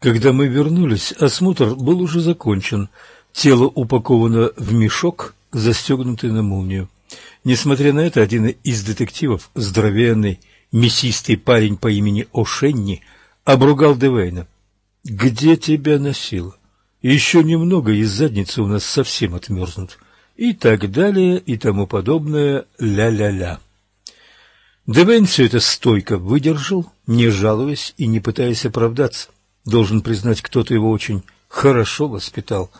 Когда мы вернулись, осмотр был уже закончен. Тело упаковано в мешок, застегнутый на молнию. Несмотря на это, один из детективов, здоровенный, мясистый парень по имени О'Шенни, обругал Девейна. «Где тебя носило? Еще немного, и задницы у нас совсем отмерзнут». И так далее, и тому подобное ля-ля-ля. Девейн все это стойко выдержал, не жалуясь и не пытаясь оправдаться. Должен признать, кто-то его очень хорошо воспитал.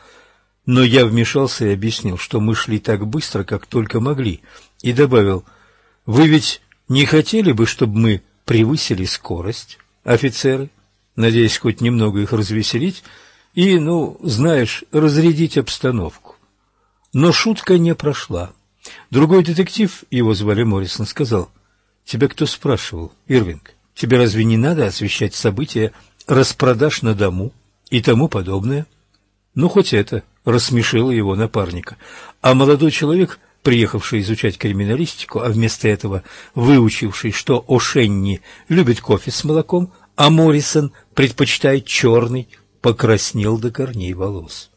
Но я вмешался и объяснил, что мы шли так быстро, как только могли, и добавил, «Вы ведь не хотели бы, чтобы мы превысили скорость, офицеры, надеясь хоть немного их развеселить и, ну, знаешь, разрядить обстановку?» Но шутка не прошла. Другой детектив, его звали Моррисон, сказал, «Тебя кто спрашивал, Ирвинг? Тебе разве не надо освещать события распродаж на дому и тому подобное. Ну, хоть это рассмешило его напарника. А молодой человек, приехавший изучать криминалистику, а вместо этого выучивший, что О'Шенни любит кофе с молоком, а Моррисон предпочитает черный, покраснел до корней волос.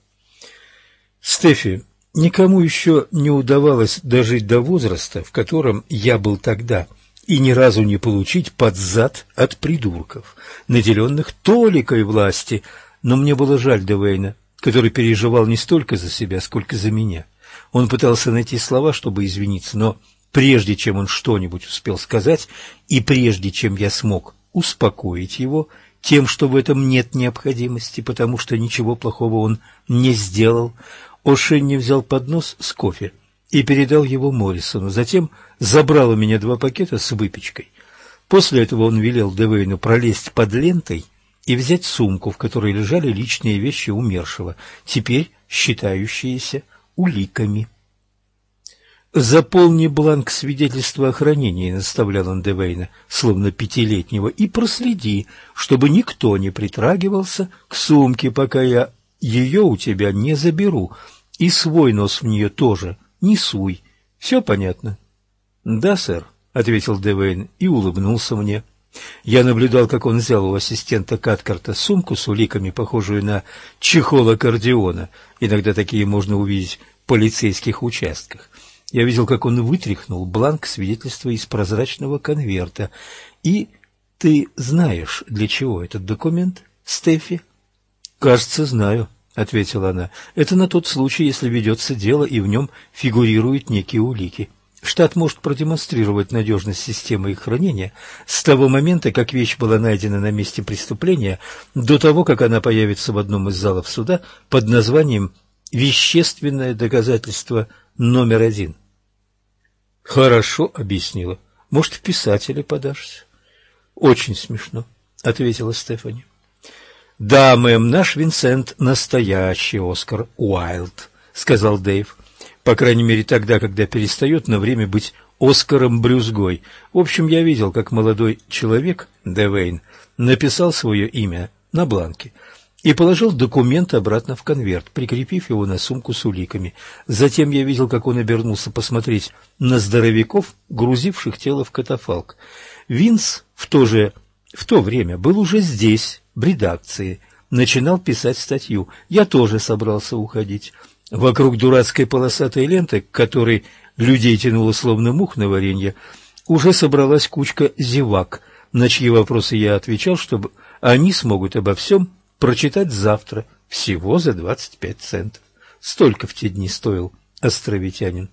Стефи, никому еще не удавалось дожить до возраста, в котором я был тогда – и ни разу не получить под зад от придурков, наделенных толикой власти, но мне было жаль Девейна, который переживал не столько за себя, сколько за меня. Он пытался найти слова, чтобы извиниться, но прежде чем он что-нибудь успел сказать, и прежде чем я смог успокоить его тем, что в этом нет необходимости, потому что ничего плохого он не сделал, Ошенни взял поднос с кофе и передал его Моррисону. Затем забрал у меня два пакета с выпечкой. После этого он велел Девейну пролезть под лентой и взять сумку, в которой лежали личные вещи умершего, теперь считающиеся уликами. «Заполни бланк свидетельства о хранении», — наставлял он Девейна, словно пятилетнего, — «и проследи, чтобы никто не притрагивался к сумке, пока я ее у тебя не заберу, и свой нос в нее тоже не суй. Все понятно? — Да, сэр, — ответил Девейн и улыбнулся мне. Я наблюдал, как он взял у ассистента Каткарта сумку с уликами, похожую на чехол аккордеона. Иногда такие можно увидеть в полицейских участках. Я видел, как он вытряхнул бланк свидетельства из прозрачного конверта. И ты знаешь, для чего этот документ, Стефи? — Кажется, знаю, — ответила она. — Это на тот случай, если ведется дело, и в нем фигурируют некие улики. Штат может продемонстрировать надежность системы их хранения с того момента, как вещь была найдена на месте преступления, до того, как она появится в одном из залов суда под названием «Вещественное доказательство номер один». — Хорошо, — объяснила. — Может, в писатели подашься? — Очень смешно, — ответила Стефани. «Да, мэм, наш Винсент — настоящий Оскар Уайлд», — сказал Дэйв. «По крайней мере, тогда, когда перестает на время быть Оскаром Брюзгой. В общем, я видел, как молодой человек, Девейн, написал свое имя на бланке и положил документ обратно в конверт, прикрепив его на сумку с уликами. Затем я видел, как он обернулся посмотреть на здоровяков, грузивших тело в катафалк. Винс в то же в то время был уже здесь, в редакции, начинал писать статью. Я тоже собрался уходить. Вокруг дурацкой полосатой ленты, к которой людей тянуло словно мух на варенье, уже собралась кучка зевак, на чьи вопросы я отвечал, чтобы они смогут обо всем прочитать завтра, всего за двадцать пять центов. Столько в те дни стоил островитянин.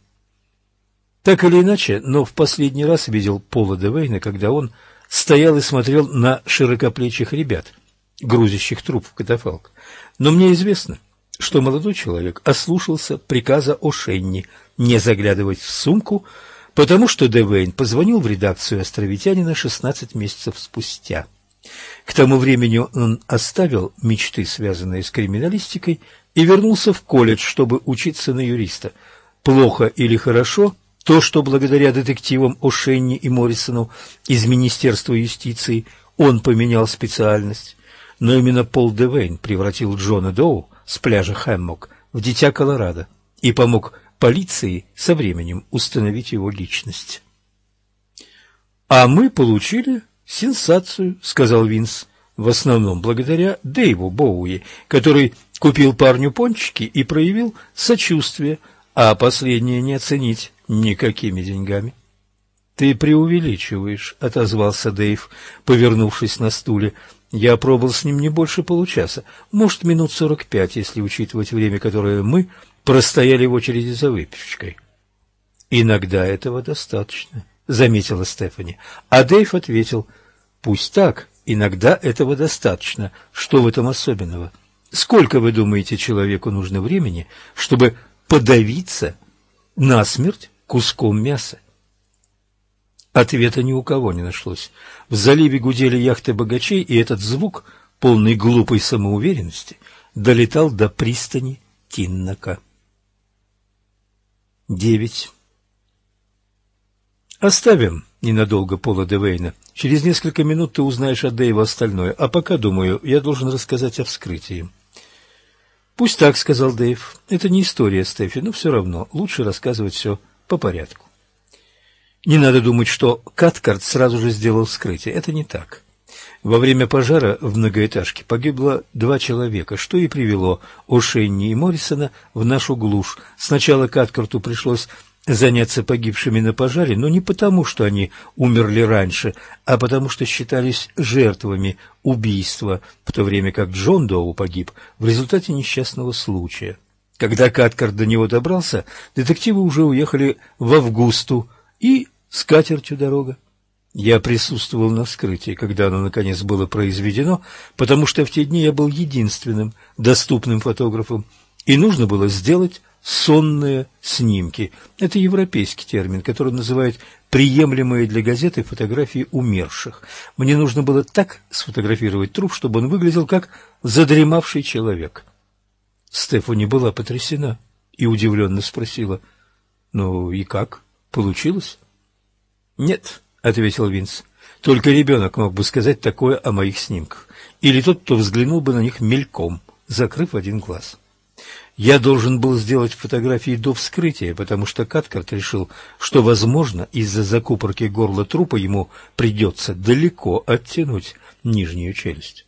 Так или иначе, но в последний раз видел Пола Девейна, когда он стоял и смотрел на широкоплечих ребят, грузящих труп в катафалк. Но мне известно, что молодой человек ослушался приказа О'Шенни не заглядывать в сумку, потому что Девейн позвонил в редакцию «Островитянина» 16 месяцев спустя. К тому времени он оставил мечты, связанные с криминалистикой, и вернулся в колледж, чтобы учиться на юриста. Плохо или хорошо – то, что благодаря детективам О'Шенни и Моррисону из Министерства юстиции он поменял специальность, но именно Пол Девейн превратил Джона Доу с пляжа Хэммок в дитя Колорадо и помог полиции со временем установить его личность. «А мы получили сенсацию», — сказал Винс. в основном благодаря Дэйву Боуи, который купил парню пончики и проявил сочувствие, а последнее не оценить никакими деньгами. «Ты преувеличиваешь», — отозвался Дэйв, повернувшись на стуле. «Я пробыл с ним не больше получаса, может, минут сорок пять, если учитывать время, которое мы простояли в очереди за выпечкой». «Иногда этого достаточно», — заметила Стефани. А Дэйв ответил, «Пусть так, иногда этого достаточно. Что в этом особенного? Сколько, вы думаете, человеку нужно времени, чтобы подавиться насмерть куском мяса?» Ответа ни у кого не нашлось. В заливе гудели яхты богачей, и этот звук, полный глупой самоуверенности, долетал до пристани Тиннака. Девять. Оставим ненадолго Пола Девейна. Через несколько минут ты узнаешь от Дэйва остальное, а пока, думаю, я должен рассказать о вскрытии. Пусть так, сказал Дэйв. Это не история, Стефи, но все равно лучше рассказывать все по порядку. Не надо думать, что Каткарт сразу же сделал вскрытие. Это не так. Во время пожара в многоэтажке погибло два человека, что и привело О'Шенни и Моррисона в нашу глушь. Сначала Каткарту пришлось заняться погибшими на пожаре, но не потому, что они умерли раньше, а потому что считались жертвами убийства, в то время как Джон Доу погиб в результате несчастного случая. Когда Каткарт до него добрался, детективы уже уехали в Августу, и с катертью дорога. Я присутствовал на вскрытии, когда оно наконец было произведено, потому что в те дни я был единственным доступным фотографом, и нужно было сделать сонные снимки. Это европейский термин, который называют приемлемые для газеты фотографии умерших. Мне нужно было так сфотографировать труп, чтобы он выглядел как задремавший человек. Стефани была потрясена и удивленно спросила, «Ну и как?» Получилось? Нет, ответил Винс. Только ребенок мог бы сказать такое о моих снимках. Или тот, кто взглянул бы на них мельком, закрыв один глаз. Я должен был сделать фотографии до вскрытия, потому что Каткарт решил, что, возможно, из-за закупорки горла трупа ему придется далеко оттянуть нижнюю челюсть.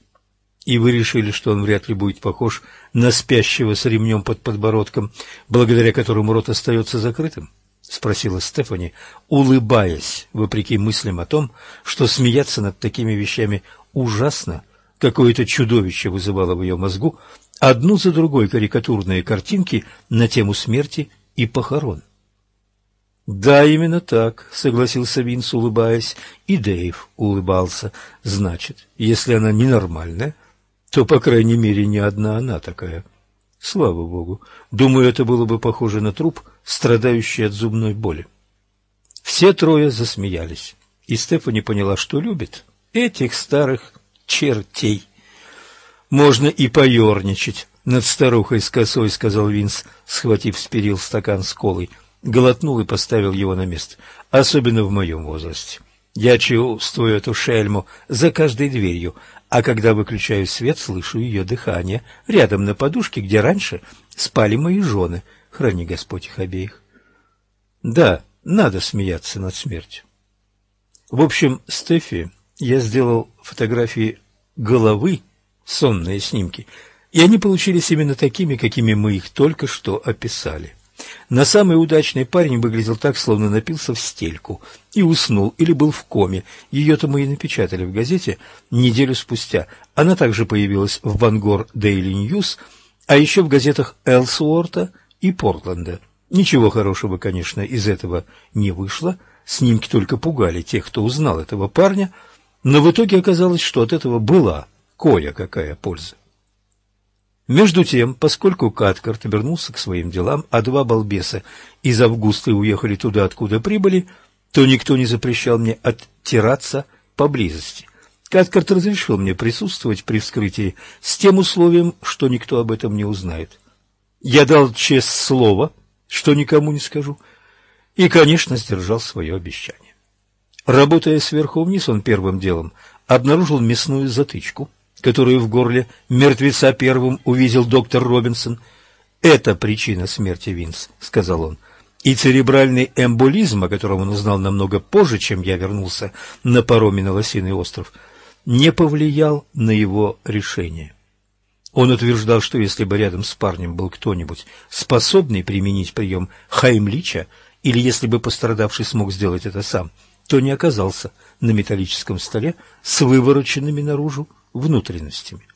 И вы решили, что он вряд ли будет похож на спящего с ремнем под подбородком, благодаря которому рот остается закрытым? — спросила Стефани, улыбаясь, вопреки мыслям о том, что смеяться над такими вещами ужасно, какое-то чудовище вызывало в ее мозгу одну за другой карикатурные картинки на тему смерти и похорон. «Да, именно так», — согласился Винс, улыбаясь, и Дэйв улыбался. «Значит, если она ненормальная, то, по крайней мере, не одна она такая». Слава богу. Думаю, это было бы похоже на труп, страдающий от зубной боли. Все трое засмеялись, и Стефани поняла, что любит этих старых чертей. Можно и поерничать над старухой с косой, сказал Винс, схватив с перил стакан с колой. Глотнул и поставил его на место. Особенно в моем возрасте. Я чувствую эту шельму за каждой дверью, а когда выключаю свет, слышу ее дыхание рядом на подушке, где раньше спали мои жены. Храни Господь их обеих. Да, надо смеяться над смертью. В общем, Стефи, я сделал фотографии головы, сонные снимки, и они получились именно такими, какими мы их только что описали. На самый удачный парень выглядел так, словно напился в стельку и уснул или был в коме. Ее-то мы и напечатали в газете неделю спустя. Она также появилась в Бангор Дейли Ньюс, а еще в газетах Элсуорта и Портленда. Ничего хорошего, конечно, из этого не вышло. Снимки только пугали тех, кто узнал этого парня, но в итоге оказалось, что от этого была кое-какая польза. Между тем, поскольку Каткарт вернулся к своим делам, а два балбеса из Августа уехали туда, откуда прибыли, то никто не запрещал мне оттираться поблизости. Каткарт разрешил мне присутствовать при вскрытии с тем условием, что никто об этом не узнает. Я дал честь слова, что никому не скажу, и, конечно, сдержал свое обещание. Работая сверху вниз, он первым делом обнаружил мясную затычку — которую в горле мертвеца первым увидел доктор Робинсон. «Это причина смерти Винс», — сказал он. И церебральный эмболизм, о котором он узнал намного позже, чем я вернулся на пароме на Лосиный остров, не повлиял на его решение. Он утверждал, что если бы рядом с парнем был кто-нибудь, способный применить прием Хаймлича, или если бы пострадавший смог сделать это сам, то не оказался на металлическом столе с вывороченными наружу внутренностями.